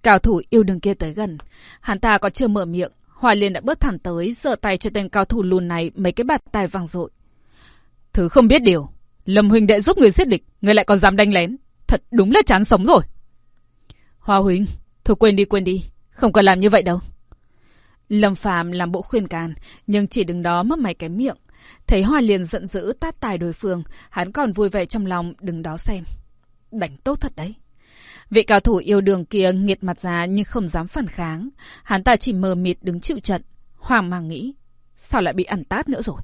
Cao thủ yêu đường kia tới gần, hắn ta còn chưa mở miệng, Hoa Liên đã bước thẳng tới, giơ tay cho tên cao thủ lùn này mấy cái bạt tài vàng dội. Thứ không biết điều, Lâm huynh đệ giúp người giết địch, người lại còn dám đánh lén, thật đúng là chán sống rồi. Hoa huynh, thôi quên đi quên đi, không cần làm như vậy đâu. Lâm Phàm làm bộ khuyên can, nhưng chỉ đứng đó mất mày cái miệng. Thấy Hoa liền giận dữ tát tài đối phương, hắn còn vui vẻ trong lòng đứng đó xem. Đánh tốt thật đấy. Vị cao thủ yêu đường kia nghiệt mặt ra nhưng không dám phản kháng. Hắn ta chỉ mờ mịt đứng chịu trận. Hoàng mang nghĩ. Sao lại bị ăn tát nữa rồi?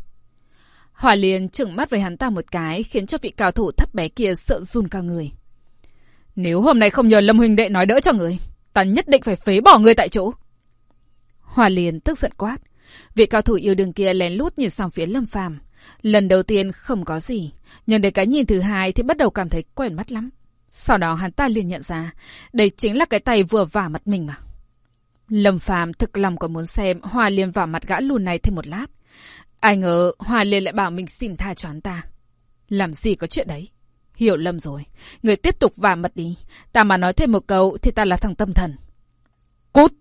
Hòa liền trừng mắt với hắn ta một cái khiến cho vị cao thủ thấp bé kia sợ run cả người. Nếu hôm nay không nhờ Lâm Huynh Đệ nói đỡ cho người, ta nhất định phải phế bỏ người tại chỗ. Hòa liền tức giận quát. Vị cao thủ yêu đường kia lén lút nhìn sang phía Lâm Phàm. Lần đầu tiên không có gì, nhưng đến cái nhìn thứ hai thì bắt đầu cảm thấy quen mắt lắm. Sau đó hắn ta liền nhận ra, đây chính là cái tay vừa vả mặt mình mà. Lâm Phàm thực lòng còn muốn xem Hoa Liên vả mặt gã lùn này thêm một lát. Ai ngờ Hoa Liên lại bảo mình xin tha cho hắn ta. Làm gì có chuyện đấy? Hiểu lầm rồi. Người tiếp tục vả mặt đi. Ta mà nói thêm một câu thì ta là thằng tâm thần. Cút!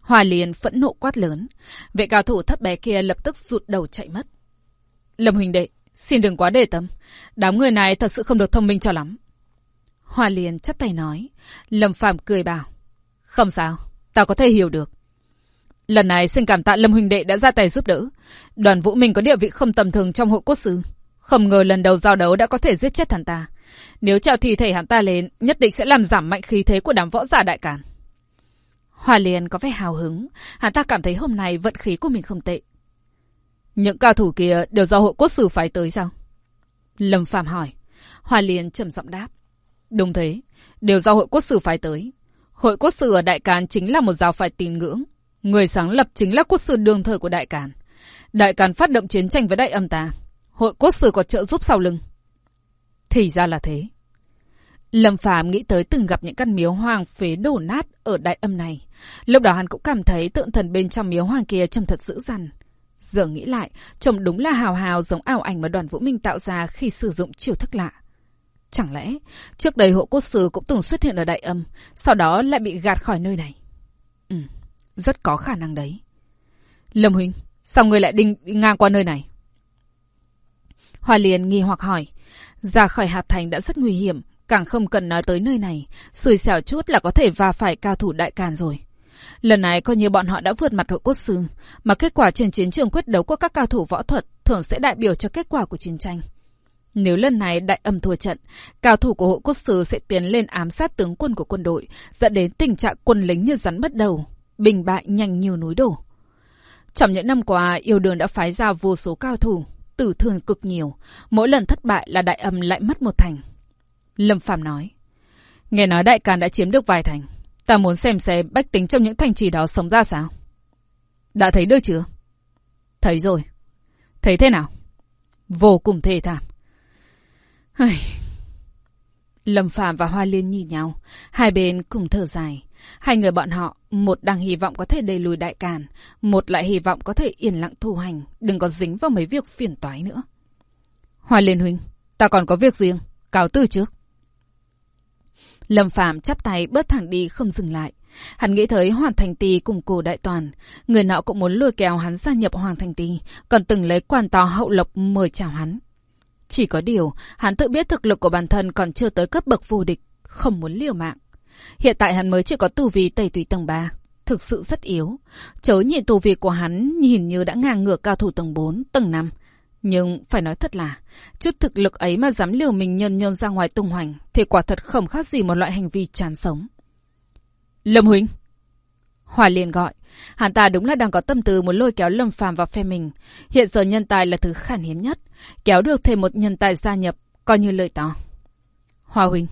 Hoa Liên phẫn nộ quát lớn. Vệ cao thủ thấp bé kia lập tức rụt đầu chạy mất. Lâm Huỳnh Đệ, xin đừng quá đề tâm. Đám người này thật sự không được thông minh cho lắm. Hoa Liên chắp tay nói. Lâm Phạm cười bảo. Không sao, tao có thể hiểu được. Lần này xin cảm tạ Lâm Huỳnh Đệ đã ra tay giúp đỡ. Đoàn Vũ Minh có địa vị không tầm thường trong hội cốt sư. Không ngờ lần đầu giao đấu đã có thể giết chết hắn ta. Nếu trao thi thể hắn ta lên, nhất định sẽ làm giảm mạnh khí thế của đám võ giả đại càn. Hoa Liên có vẻ hào hứng, hắn ta cảm thấy hôm nay vận khí của mình không tệ. Những cao thủ kia đều do hội quốc sử phái tới sao? Lâm Phạm hỏi. Hoa Liên trầm giọng đáp. Đúng thế, đều do hội quốc sử phái tới. Hội quốc sử ở Đại Càn chính là một giáo phái tín ngưỡng. Người sáng lập chính là quốc sử đương thời của Đại Càn. Đại Càn phát động chiến tranh với Đại âm ta. Hội cốt sử có trợ giúp sau lưng. Thì ra là thế. Lâm Phàm nghĩ tới từng gặp những căn miếu hoang phế đổ nát ở đại âm này. Lúc đó hắn cũng cảm thấy tượng thần bên trong miếu hoang kia trông thật dữ dằn. Giờ nghĩ lại, trông đúng là hào hào giống ảo ảnh mà đoàn Vũ Minh tạo ra khi sử dụng chiêu thức lạ. Chẳng lẽ, trước đây hộ cốt sư cũng từng xuất hiện ở đại âm, sau đó lại bị gạt khỏi nơi này? Ừ, rất có khả năng đấy. Lâm Huynh, sao người lại đi ngang qua nơi này? Hoa Liên nghi hoặc hỏi. Ra khỏi hạt thành đã rất nguy hiểm, càng không cần nói tới nơi này. Xui xẻo chút là có thể va phải cao thủ đại càn rồi. Lần này coi như bọn họ đã vượt mặt hội cốt sư, mà kết quả trên chiến trường quyết đấu của các cao thủ võ thuật thường sẽ đại biểu cho kết quả của chiến tranh. Nếu lần này đại âm thua trận, cao thủ của hội cốt sư sẽ tiến lên ám sát tướng quân của quân đội, dẫn đến tình trạng quân lính như rắn bắt đầu, bình bại nhanh như núi đổ. Trong những năm qua, yêu đường đã phái ra vô số cao thủ, tử thương cực nhiều. Mỗi lần thất bại là đại âm lại mất một thành. Lâm Phàm nói. Nghe nói đại càn đã chiếm được vài thành. Ta muốn xem xem bách tính trong những thành trì đó sống ra sao. Đã thấy được chưa? Thấy rồi. Thấy thế nào? Vô cùng thê thảm. Lâm Phạm và Hoa Liên nhìn nhau. Hai bên cùng thở dài. Hai người bọn họ, một đang hy vọng có thể đẩy lùi đại càn, một lại hy vọng có thể yên lặng thu hành, đừng có dính vào mấy việc phiền toái nữa. Hoa Liên Huynh, ta còn có việc riêng, cáo từ trước. Lâm Phạm chắp tay bớt thẳng đi không dừng lại. Hắn nghĩ tới Hoàng Thành Tì cùng cổ đại toàn. Người nọ cũng muốn lôi kéo hắn gia nhập Hoàng Thành Tì, còn từng lấy quan to hậu lộc mời chào hắn. Chỉ có điều, hắn tự biết thực lực của bản thân còn chưa tới cấp bậc vô địch, không muốn liều mạng. Hiện tại hắn mới chỉ có tu vi tẩy tùy tầng 3, thực sự rất yếu. Chớ nhìn tu vi của hắn nhìn như đã ngang ngược cao thủ tầng 4, tầng 5. Nhưng phải nói thật là, chút thực lực ấy mà dám liều mình nhân nhân ra ngoài tung hoành, thì quả thật không khác gì một loại hành vi chán sống. Lâm huỳnh, Hòa liền gọi, hắn ta đúng là đang có tâm tư muốn lôi kéo Lâm Phàm vào phe mình. Hiện giờ nhân tài là thứ khan hiếm nhất, kéo được thêm một nhân tài gia nhập, coi như lợi to. Hòa huỳnh,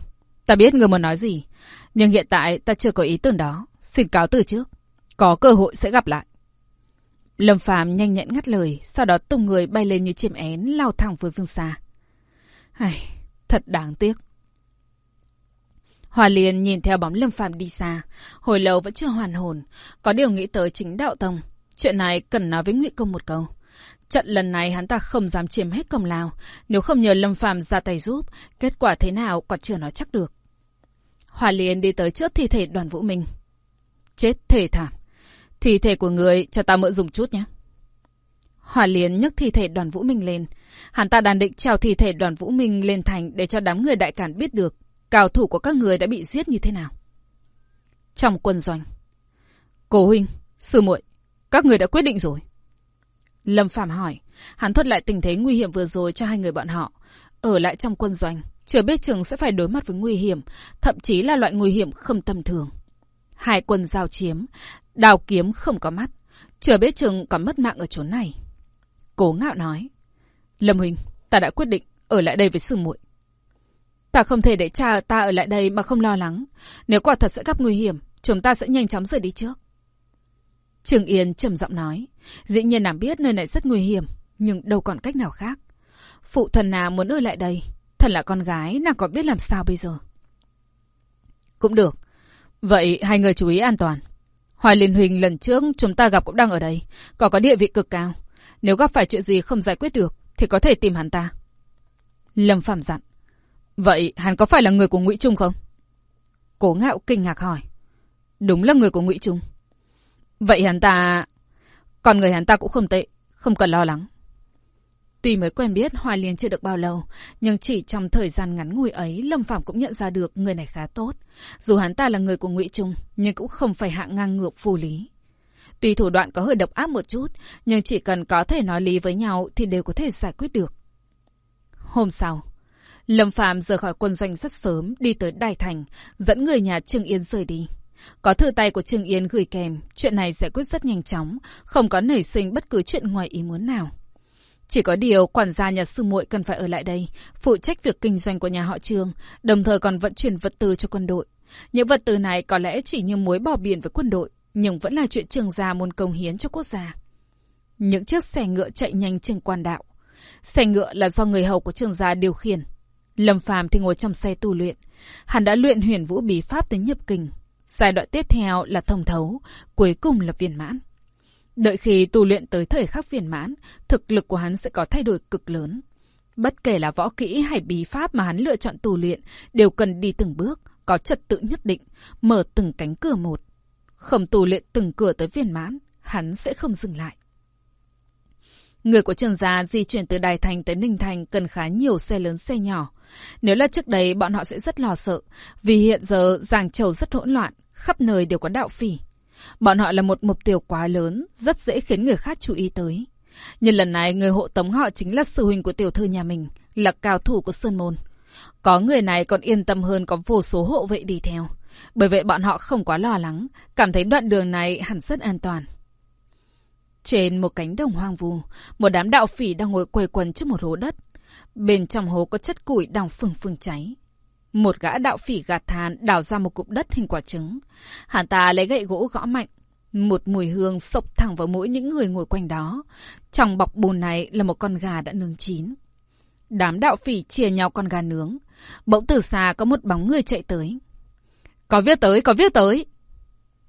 ta biết người muốn nói gì, nhưng hiện tại ta chưa có ý tưởng đó, xin cáo từ trước. Có cơ hội sẽ gặp lại. Lâm Phàm nhanh nhẹn ngắt lời, sau đó tung người bay lên như chim én lao thẳng với phương xa. Ai, thật đáng tiếc. Hòa Liên nhìn theo bóng Lâm Phàm đi xa, hồi lâu vẫn chưa hoàn hồn, có điều nghĩ tới chính đạo tông. Chuyện này cần nói với Ngụy Công một câu. Trận lần này hắn ta không dám chiếm hết công lao, nếu không nhờ Lâm Phàm ra tay giúp, kết quả thế nào còn chưa nói chắc được. Hòa Liên đi tới trước thi thể đoàn Vũ Minh. Chết thể thảm. Thi thể của người cho ta mượn dùng chút nhé. Hòa Liên nhấc thi thể đoàn Vũ Minh lên. Hắn ta đàn định treo thi thể đoàn Vũ Minh lên thành để cho đám người đại cản biết được cao thủ của các người đã bị giết như thế nào. Trong quân doanh. Cố huynh, sư muội, các người đã quyết định rồi. Lâm Phạm hỏi. Hắn thuật lại tình thế nguy hiểm vừa rồi cho hai người bọn họ. Ở lại trong quân doanh, chưa biết chừng sẽ phải đối mặt với nguy hiểm, thậm chí là loại nguy hiểm không tầm thường. Hai quân giao chiếm, đào kiếm không có mắt, chưa biết chừng còn mất mạng ở chỗ này. Cố ngạo nói. Lâm Huỳnh, ta đã quyết định ở lại đây với sư muội. Ta không thể để cha ta ở lại đây mà không lo lắng. Nếu quả thật sẽ gặp nguy hiểm, chúng ta sẽ nhanh chóng rời đi trước. Trường Yên trầm giọng nói. Dĩ nhiên nàng biết nơi này rất nguy hiểm, nhưng đâu còn cách nào khác. Phụ thần nào muốn ở lại đây, thật là con gái, nàng còn biết làm sao bây giờ. Cũng được. Vậy hai người chú ý an toàn. Hoài Liên Huỳnh lần trước chúng ta gặp cũng đang ở đây, có có địa vị cực cao. Nếu gặp phải chuyện gì không giải quyết được, thì có thể tìm hắn ta. Lâm Phạm dặn. Vậy hắn có phải là người của Ngụy Trung không? Cố ngạo kinh ngạc hỏi. Đúng là người của Ngụy Trung. Vậy hắn ta... Còn người hắn ta cũng không tệ, không cần lo lắng. Tuy mới quen biết Hoài Liên chưa được bao lâu, nhưng chỉ trong thời gian ngắn ngủi ấy, Lâm Phạm cũng nhận ra được người này khá tốt. Dù hắn ta là người của Ngụy Trung, nhưng cũng không phải hạng ngang ngược phù lý. Tuy thủ đoạn có hơi độc ác một chút, nhưng chỉ cần có thể nói lý với nhau thì đều có thể giải quyết được. Hôm sau, Lâm Phạm rời khỏi quân doanh rất sớm, đi tới Đài Thành, dẫn người nhà Trương Yên rời đi. Có thư tay của Trương Yên gửi kèm, chuyện này giải quyết rất nhanh chóng, không có nảy sinh bất cứ chuyện ngoài ý muốn nào. Chỉ có điều quản gia nhà sư muội cần phải ở lại đây, phụ trách việc kinh doanh của nhà họ Trương, đồng thời còn vận chuyển vật tư cho quân đội. Những vật tư này có lẽ chỉ như muối bỏ biển với quân đội, nhưng vẫn là chuyện trường gia muốn công hiến cho quốc gia. Những chiếc xe ngựa chạy nhanh trên quan đạo. Xe ngựa là do người hầu của trường gia điều khiển. Lâm Phàm thì ngồi trong xe tu luyện. Hắn đã luyện huyền vũ bí pháp tới nhập kình. Giai đoạn tiếp theo là thông thấu, cuối cùng là viên mãn. Đợi khi tu luyện tới thời khắc viên mãn, thực lực của hắn sẽ có thay đổi cực lớn. Bất kể là võ kỹ hay bí pháp mà hắn lựa chọn tu luyện, đều cần đi từng bước, có trật tự nhất định, mở từng cánh cửa một. Không tu luyện từng cửa tới viên mãn, hắn sẽ không dừng lại. Người của trường gia di chuyển từ Đài Thành tới Ninh Thành cần khá nhiều xe lớn xe nhỏ. Nếu là trước đây bọn họ sẽ rất lo sợ, vì hiện giờ Giàng Châu rất hỗn loạn, khắp nơi đều có đạo phỉ. Bọn họ là một mục tiêu quá lớn, rất dễ khiến người khác chú ý tới. Nhưng lần này người hộ tống họ chính là sư huynh của tiểu thư nhà mình, là cao thủ của Sơn Môn. Có người này còn yên tâm hơn có vô số hộ vệ đi theo. Bởi vậy bọn họ không quá lo lắng, cảm thấy đoạn đường này hẳn rất an toàn. Trên một cánh đồng hoang vu, một đám đạo phỉ đang ngồi quây quần trước một hố đất. Bên trong hố có chất củi đang phừng phừng cháy. Một gã đạo phỉ gạt than đào ra một cục đất hình quả trứng. Hắn ta lấy gậy gỗ gõ mạnh. Một mùi hương sộc thẳng vào mũi những người ngồi quanh đó. Trong bọc bùn này là một con gà đã nướng chín. Đám đạo phỉ chia nhau con gà nướng. Bỗng từ xa có một bóng người chạy tới. Có viết tới, có viết tới.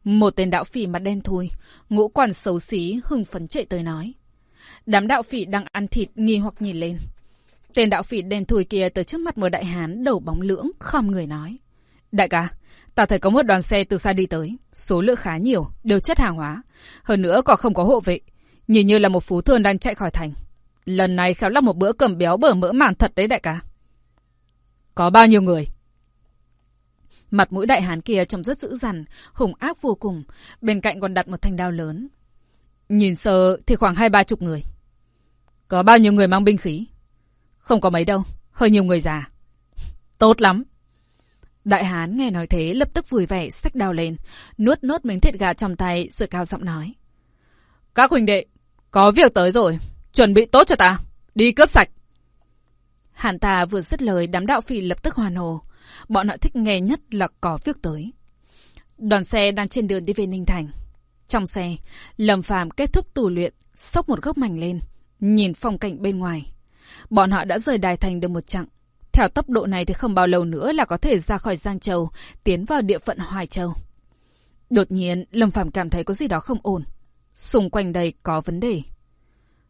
Một tên đạo phỉ mặt đen thui, ngũ quan xấu xí, hưng phấn chạy tới nói. Đám đạo phỉ đang ăn thịt nghi hoặc nhìn lên. Tên đạo phỉ đen thui kia từ trước mặt một đại hán đầu bóng lưỡng, khom người nói. Đại ca, ta thấy có một đoàn xe từ xa đi tới. Số lượng khá nhiều, đều chất hàng hóa. Hơn nữa còn không có hộ vệ. Nhìn như là một phú thương đang chạy khỏi thành. Lần này khéo là một bữa cầm béo bở mỡ màng thật đấy đại ca. Có bao nhiêu người? Mặt mũi đại hán kia trông rất dữ dằn, hùng ác vô cùng. Bên cạnh còn đặt một thanh đao lớn. Nhìn sơ thì khoảng hai ba chục người. Có bao nhiêu người mang binh khí? Không có mấy đâu, hơi nhiều người già. Tốt lắm. Đại hán nghe nói thế lập tức vui vẻ xách đao lên, nuốt nốt miếng thịt gà trong tay rồi cao giọng nói. Các huynh đệ, có việc tới rồi, chuẩn bị tốt cho ta, đi cướp sạch. Hàn ta vừa dứt lời đám đạo phỉ lập tức hoàn hồ. Bọn họ thích nghe nhất là có việc tới. Đoàn xe đang trên đường đi về Ninh Thành. Trong xe, Lâm Phàm kết thúc tù luyện, xốc một góc mảnh lên, nhìn phong cảnh bên ngoài. Bọn họ đã rời Đài Thành được một chặng. Theo tốc độ này thì không bao lâu nữa là có thể ra khỏi Giang Châu, tiến vào địa phận Hoài Châu. Đột nhiên, Lâm Phàm cảm thấy có gì đó không ổn. Xung quanh đây có vấn đề.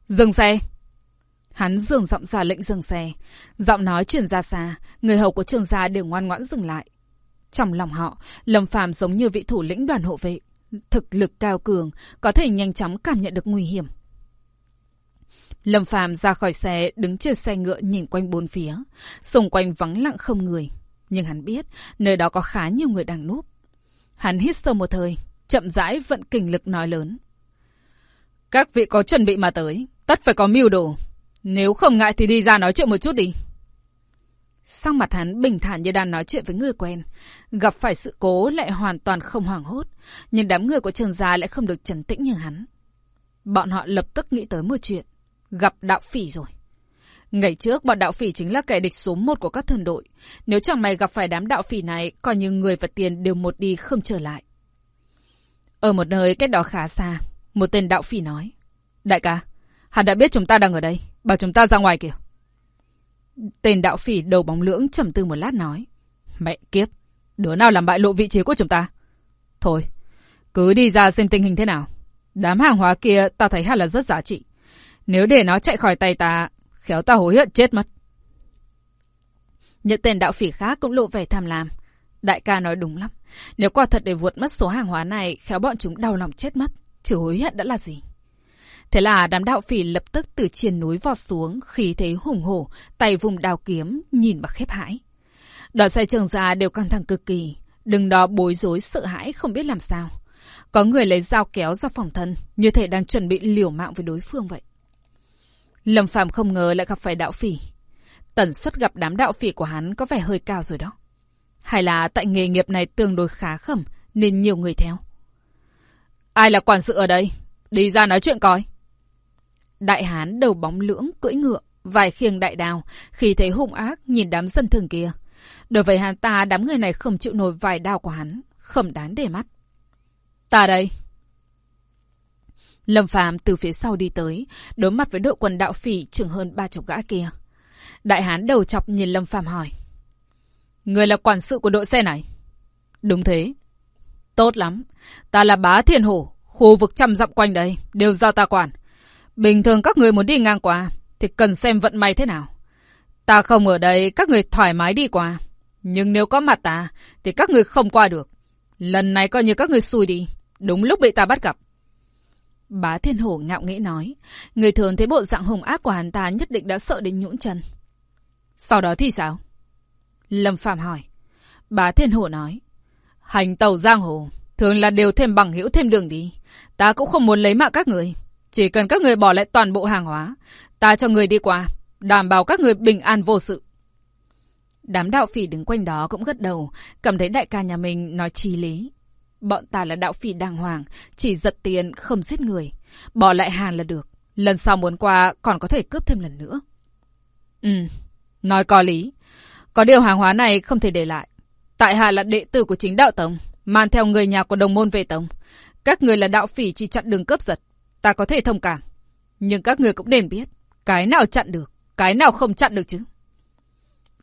Dừng xe! Hắn dường giọng ra lệnh dừng xe. Giọng nói truyền ra xa, người hầu của trường gia đều ngoan ngoãn dừng lại. Trong lòng họ, Lâm Phàm giống như vị thủ lĩnh đoàn hộ vệ. Thực lực cao cường, có thể nhanh chóng cảm nhận được nguy hiểm. Lâm Phàm ra khỏi xe, đứng trên xe ngựa nhìn quanh bốn phía. Xung quanh vắng lặng không người. Nhưng hắn biết, nơi đó có khá nhiều người đang núp. Hắn hít sâu một thời, chậm rãi vận kình lực nói lớn. Các vị có chuẩn bị mà tới, tất phải có mưu đồ. Nếu không ngại thì đi ra nói chuyện một chút đi. Sang mặt hắn bình thản như đang nói chuyện với người quen. Gặp phải sự cố lại hoàn toàn không hoảng hốt. Nhưng đám người của trường gia lại không được trấn tĩnh như hắn. Bọn họ lập tức nghĩ tới một chuyện. Gặp đạo phỉ rồi. Ngày trước bọn đạo phỉ chính là kẻ địch số một của các thần đội. Nếu chẳng may gặp phải đám đạo phỉ này, coi như người và tiền đều một đi không trở lại. Ở một nơi cách đó khá xa, một tên đạo phỉ nói. Đại ca, hắn đã biết chúng ta đang ở đây, bảo chúng ta ra ngoài kìa. Tên đạo phỉ đầu bóng lưỡng trầm tư một lát nói. Mẹ kiếp, đứa nào làm bại lộ vị trí của chúng ta? Thôi, cứ đi ra xem tình hình thế nào. Đám hàng hóa kia ta thấy hẳn là rất giá trị. Nếu để nó chạy khỏi tay ta, khéo ta hối hận chết mất. Những tên đạo phỉ khác cũng lộ vẻ tham lam. Đại ca nói đúng lắm. Nếu quả thật để vượt mất số hàng hóa này, khéo bọn chúng đau lòng chết mất. Chứ hối hận đã là gì? Thế là đám đạo phỉ lập tức từ trên núi vọt xuống, khí thế hùng hổ, tay vùng đào kiếm, nhìn mà khép hãi. Đoàn xe trường già đều căng thẳng cực kỳ, đừng đó bối rối sợ hãi không biết làm sao. Có người lấy dao kéo ra phòng thân, như thể đang chuẩn bị liều mạng với đối phương vậy. Lâm Phàm không ngờ lại gặp phải đạo phỉ. Tần suất gặp đám đạo phỉ của hắn có vẻ hơi cao rồi đó. Hay là tại nghề nghiệp này tương đối khá khẩm nên nhiều người theo. Ai là quản sự ở đây? Đi ra nói chuyện coi. Đại hán đầu bóng lưỡng cưỡi ngựa, vài khiêng đại đào, khi thấy hung ác nhìn đám dân thường kia. Đối với hắn ta, đám người này không chịu nổi vài đao của hắn, khẩm đáng để mắt. Ta đây. Lâm Phàm từ phía sau đi tới, đối mặt với đội quần đạo phỉ chừng hơn ba chục gã kia. Đại hán đầu chọc nhìn Lâm Phàm hỏi. Người là quản sự của đội xe này. Đúng thế. Tốt lắm. Ta là bá thiên hổ. Khu vực trăm dặm quanh đây đều do ta quản. Bình thường các người muốn đi ngang qua thì cần xem vận may thế nào. Ta không ở đây, các người thoải mái đi qua. Nhưng nếu có mặt ta thì các người không qua được. Lần này coi như các người xui đi. Đúng lúc bị ta bắt gặp. Bá thiên hổ ngạo nghễ nói. Người thường thấy bộ dạng hùng ác của hắn ta nhất định đã sợ đến nhũn chân. Sau đó thì sao? Lâm Phạm hỏi. Bá Thiên Hổ nói. Hành tàu giang hồ, thường là đều thêm bằng hữu thêm đường đi. Ta cũng không muốn lấy mạng các người. Chỉ cần các người bỏ lại toàn bộ hàng hóa, ta cho người đi qua, đảm bảo các người bình an vô sự. Đám đạo phỉ đứng quanh đó cũng gật đầu, cảm thấy đại ca nhà mình nói chi lý. Bọn ta là đạo phỉ đàng hoàng, chỉ giật tiền, không giết người. Bỏ lại hàng là được. Lần sau muốn qua còn có thể cướp thêm lần nữa. Ừ, nói có lý. Có điều hàng hóa này không thể để lại. Tại hạ là đệ tử của chính đạo tông, mang theo người nhà của đồng môn về tông. Các người là đạo phỉ chỉ chặn đường cướp giật. Ta có thể thông cảm. Nhưng các người cũng nên biết, cái nào chặn được, cái nào không chặn được chứ.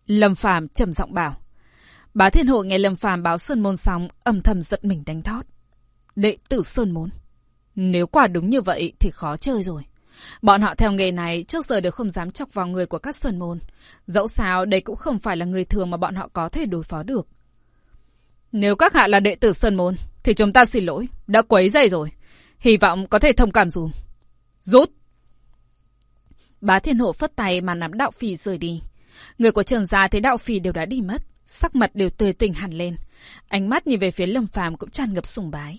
Lâm Phàm trầm giọng bảo. Bá Thiên Hộ nghe Lâm Phàm báo Sơn Môn xong, âm thầm giật mình đánh thót. Đệ tử Sơn Môn. Nếu quả đúng như vậy thì khó chơi rồi. Bọn họ theo nghề này trước giờ đều không dám chọc vào người của các Sơn Môn. Dẫu sao đây cũng không phải là người thường mà bọn họ có thể đối phó được. Nếu các hạ là đệ tử Sơn Môn, thì chúng ta xin lỗi, đã quấy dày rồi. Hy vọng có thể thông cảm dùm. Rút! Bá Thiên Hộ phất tay mà nắm đạo phì rời đi. Người của trường gia thấy đạo phì đều đã đi mất, sắc mặt đều tươi tỉnh hẳn lên. Ánh mắt nhìn về phía Lâm Phàm cũng tràn ngập sùng bái.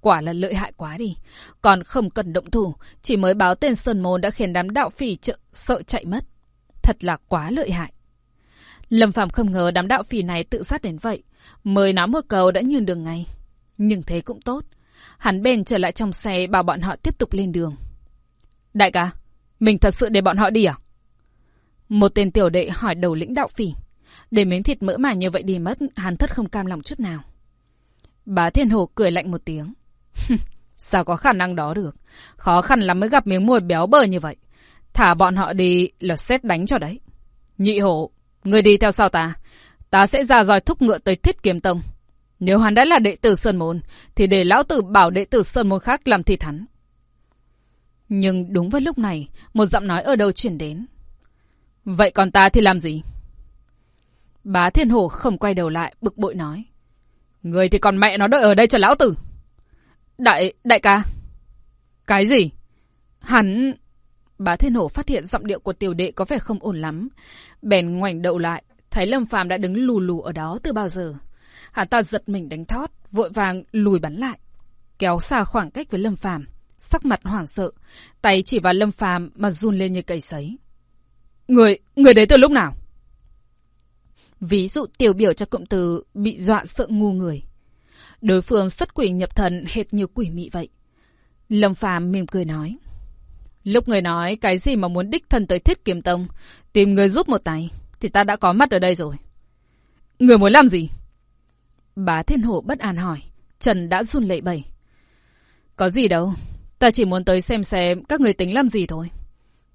Quả là lợi hại quá đi. Còn không cần động thủ, chỉ mới báo tên Sơn Môn đã khiến đám đạo phỉ trợ, sợ chạy mất. Thật là quá lợi hại. Lâm phàm không ngờ đám đạo phỉ này tự sát đến vậy. Mới nói một câu đã nhường đường ngay. Nhưng thế cũng tốt. Hắn bên trở lại trong xe bảo bọn họ tiếp tục lên đường. Đại ca, mình thật sự để bọn họ đi à? Một tên tiểu đệ hỏi đầu lĩnh đạo phỉ. Để miếng thịt mỡ mà như vậy đi mất, hắn thất không cam lòng chút nào. Bá Thiên Hồ cười lạnh một tiếng. Sao có khả năng đó được? Khó khăn lắm mới gặp miếng mồi béo bờ như vậy. Thả bọn họ đi là xét đánh cho đấy. Nhị hổ, người đi theo sau ta. Ta sẽ ra dòi thúc ngựa tới thiết kiếm tông. Nếu hắn đã là đệ tử Sơn Môn, thì để lão tử bảo đệ tử Sơn Môn khác làm thịt hắn. Nhưng đúng vào lúc này, một giọng nói ở đâu chuyển đến. Vậy còn ta thì làm gì? Bá Thiên Hổ không quay đầu lại, bực bội nói. Người thì còn mẹ nó đợi ở đây cho lão tử. Đại, đại ca. Cái gì? Hắn... Bá Thiên Hổ phát hiện giọng điệu của tiểu đệ có vẻ không ổn lắm. Bèn ngoảnh đầu lại, thấy Lâm Phàm đã đứng lù lù ở đó từ bao giờ. Hắn ta giật mình đánh thót, vội vàng lùi bắn lại. Kéo xa khoảng cách với Lâm Phàm sắc mặt hoảng sợ, tay chỉ vào Lâm Phàm mà run lên như cây sấy. Người, người đấy từ lúc nào? Ví dụ tiểu biểu cho cụm từ bị dọa sợ ngu người. Đối phương xuất quỷ nhập thần hệt như quỷ mị vậy. Lâm Phàm mỉm cười nói. Lúc người nói cái gì mà muốn đích thân tới thiết kiếm tông, tìm người giúp một tay, thì ta đã có mắt ở đây rồi. Người muốn làm gì? Bá Thiên Hổ bất an hỏi. Trần đã run lẩy bẩy. Có gì đâu. Ta chỉ muốn tới xem xem các người tính làm gì thôi.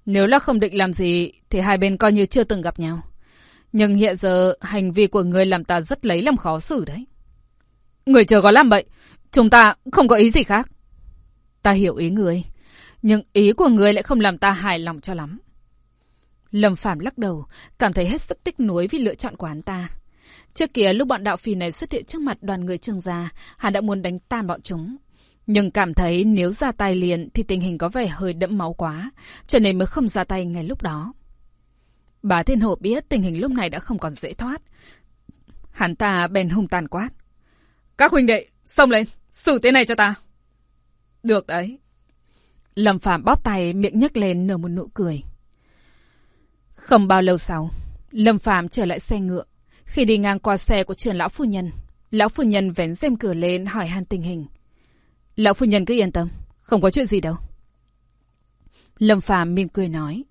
Nếu là không định làm gì thì hai bên coi như chưa từng gặp nhau. Nhưng hiện giờ hành vi của người làm ta rất lấy làm khó xử đấy. Người chờ có làm bậy. Chúng ta không có ý gì khác. Ta hiểu ý người. Nhưng ý của người lại không làm ta hài lòng cho lắm. Lâm Phạm lắc đầu, cảm thấy hết sức tích nuối vì lựa chọn của hắn ta. Trước kia lúc bọn đạo phì này xuất hiện trước mặt đoàn người trương gia, hắn đã muốn đánh tan bọn chúng. Nhưng cảm thấy nếu ra tay liền thì tình hình có vẻ hơi đẫm máu quá, cho nên mới không ra tay ngay lúc đó. Bà Thiên Hộ biết tình hình lúc này đã không còn dễ thoát. Hắn ta bèn hung tàn quát. Các huynh đệ, xông lên, xử tên này cho ta. Được đấy. Lâm Phạm bóp tay miệng nhấc lên nở một nụ cười. Không bao lâu sau, Lâm Phạm trở lại xe ngựa. Khi đi ngang qua xe của trưởng lão phu nhân, lão phu nhân vén rèm cửa lên hỏi han tình hình. Lão phu nhân cứ yên tâm, không có chuyện gì đâu. Lâm Phàm mỉm cười nói.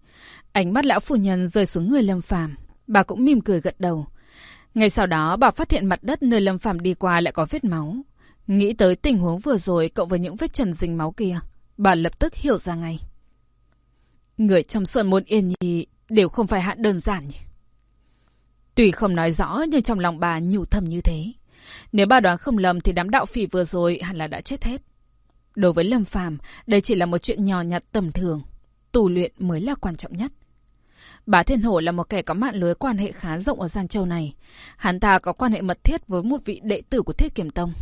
Ánh mắt lão phu nhân rơi xuống người Lâm Phàm, bà cũng mỉm cười gật đầu. Ngay sau đó, bà phát hiện mặt đất nơi Lâm Phàm đi qua lại có vết máu. Nghĩ tới tình huống vừa rồi cộng với những vết trần dính máu kia, bà lập tức hiểu ra ngay. Người trong sơn môn yên nhi đều không phải hạn đơn giản nhỉ. Tuy không nói rõ nhưng trong lòng bà nhủ thầm như thế. Nếu bà đoán không lầm thì đám đạo phỉ vừa rồi hẳn là đã chết hết. Đối với Lâm Phàm, đây chỉ là một chuyện nhỏ nhặt tầm thường. Tù luyện mới là quan trọng nhất. Bá Thiên Hổ là một kẻ có mạng lưới quan hệ khá rộng ở Giang Châu này. Hắn ta có quan hệ mật thiết với một vị đệ tử của Thiết Kiểm Tông.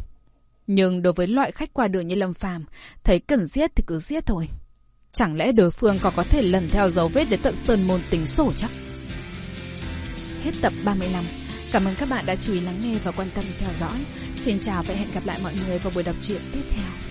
Nhưng đối với loại khách qua đường như Lâm Phàm, thấy cần giết thì cứ giết thôi. Chẳng lẽ đối phương còn có thể lần theo dấu vết đến tận sơn môn tính sổ chắc? Hết tập 35. Cảm ơn các bạn đã chú ý lắng nghe và quan tâm theo dõi. Xin chào và hẹn gặp lại mọi người vào buổi đọc truyện tiếp theo.